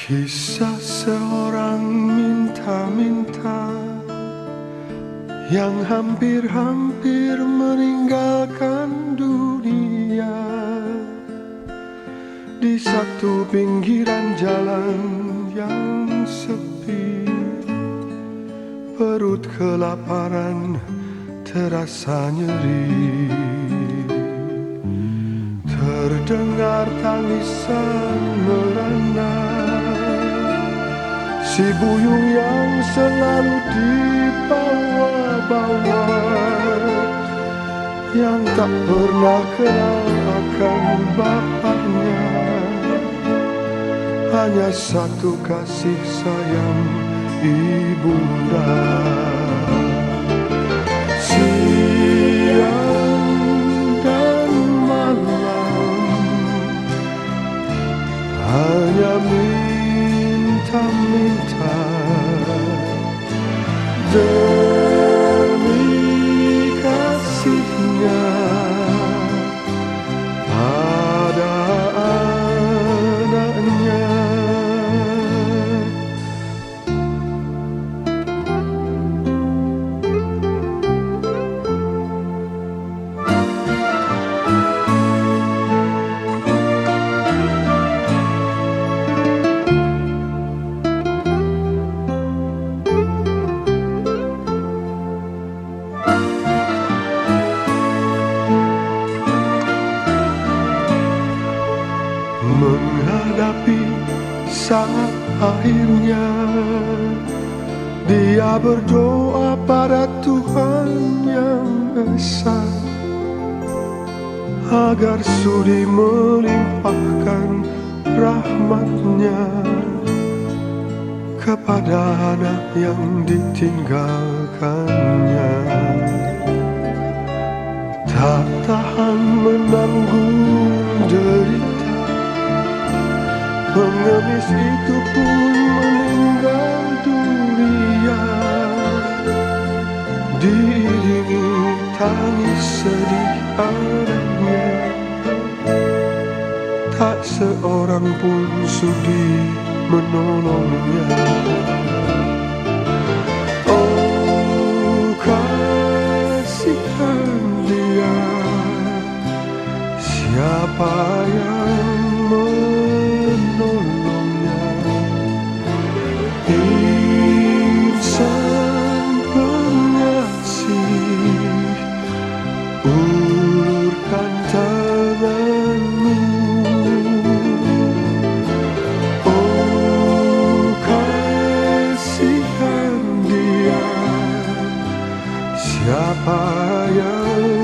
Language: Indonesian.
Kisah seorang minta-minta Yang hampir-hampir meninggalkan dunia. Di satu pinggiran jalan yang sepi Perut kelaparan terasa nyeri. Terdengar tangisan merana Si buyung yang selalu dibawa-bawa Yang tak pernah kenal akan bapaknya. Hanya satu kasih sayang ibunda saat akhirnya dia berdoa pada Tuhan yang esa agar sudi melimpahkan rahmatnya kepada anak yang ditinggalkannya Pengemis itu pun meninggal dunia. Diiringi tangis sedih anaknya. Tak seorang pun sudi menolongnya. Oh kasihan dia. Siapa yang siapa yang